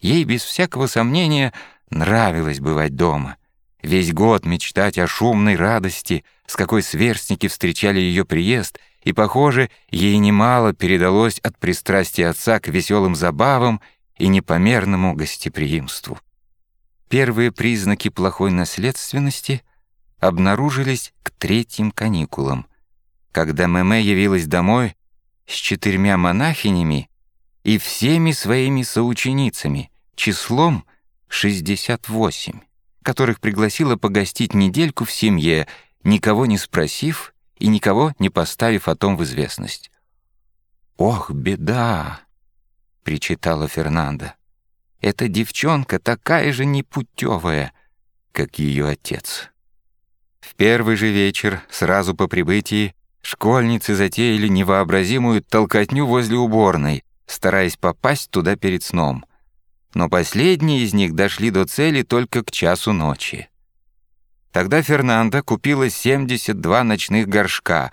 Ей без всякого сомнения нравилось бывать дома. Весь год мечтать о шумной радости, с какой сверстники встречали ее приезд, и, похоже, ей немало передалось от пристрастия отца к веселым забавам и непомерному гостеприимству. Первые признаки плохой наследственности обнаружились к третьим каникулам, когда Мэмэ явилась домой с четырьмя монахинями и всеми своими соученицами, числом 68, которых пригласила погостить недельку в семье, никого не спросив и никого не поставив о том в известность. «Ох, беда!» — причитала Фернанда. «Эта девчонка такая же непутевая, как ее отец». В первый же вечер, сразу по прибытии, школьницы затеяли невообразимую толкотню возле уборной, стараясь попасть туда перед сном. Но последние из них дошли до цели только к часу ночи. Тогда Фернанда купила 72 ночных горшка,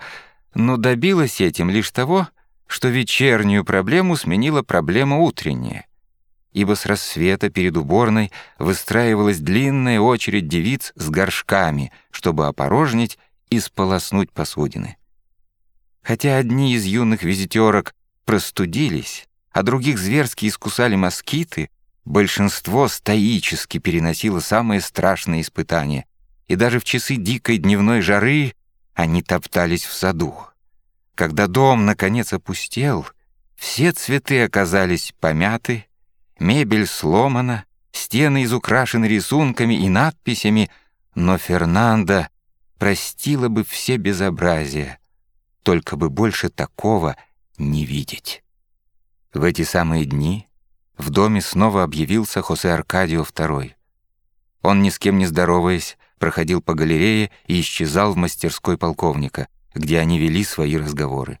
но добилась этим лишь того, что вечернюю проблему сменила проблема утренняя. Ибо с рассвета перед уборной выстраивалась длинная очередь девиц с горшками, чтобы опорожнить и сполоснуть посудины. Хотя одни из юных визитерок простудились, а других зверски искусали москиты, большинство стоически переносило самые страшные испытания — и даже в часы дикой дневной жары они топтались в саду. Когда дом, наконец, опустел, все цветы оказались помяты, мебель сломана, стены изукрашены рисунками и надписями, но Фернанда простила бы все безобразия, только бы больше такого не видеть. В эти самые дни в доме снова объявился Хосе Аркадио II. Он, ни с кем не здороваясь, проходил по галерее и исчезал в мастерской полковника, где они вели свои разговоры.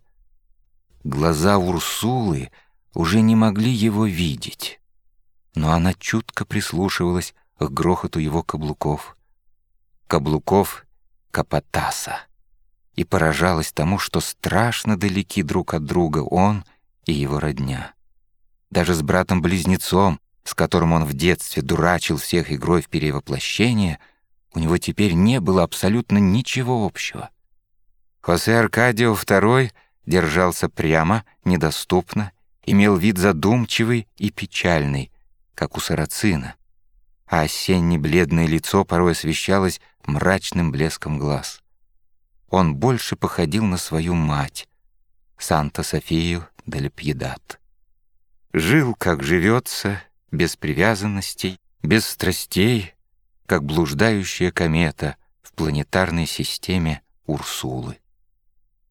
Глаза Урсулы уже не могли его видеть, но она чутко прислушивалась к грохоту его каблуков. Каблуков Капатаса. И поражалась тому, что страшно далеки друг от друга он и его родня. Даже с братом-близнецом, с которым он в детстве дурачил всех игрой в перевоплощение — у него теперь не было абсолютно ничего общего. Хосе Аркадио II держался прямо, недоступно, имел вид задумчивый и печальный, как у сарацина, а осенне-бледное лицо порой освещалось мрачным блеском глаз. Он больше походил на свою мать, Санта-Софию де Пьедат. Жил, как живется, без привязанностей, без страстей, как блуждающая комета в планетарной системе Урсулы.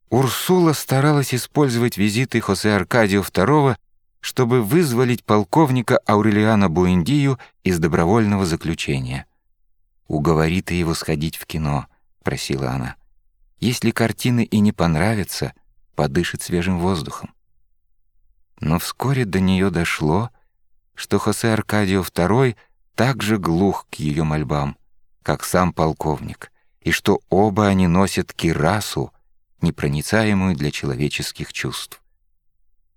Урсула старалась использовать визиты Хосе Аркадио II, чтобы вызволить полковника Аурелиана Буэндию из добровольного заключения. «Уговори ты его сходить в кино», — просила она. «Если картины и не понравятся, подышит свежим воздухом». Но вскоре до нее дошло, что Хосе Аркадио II так же глух к ее мольбам, как сам полковник, и что оба они носят кирасу, непроницаемую для человеческих чувств.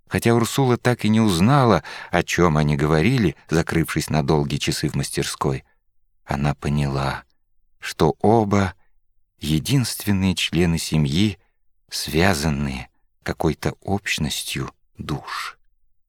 Хотя Урсула так и не узнала, о чем они говорили, закрывшись на долгие часы в мастерской, она поняла, что оба — единственные члены семьи, связанные какой-то общностью душ.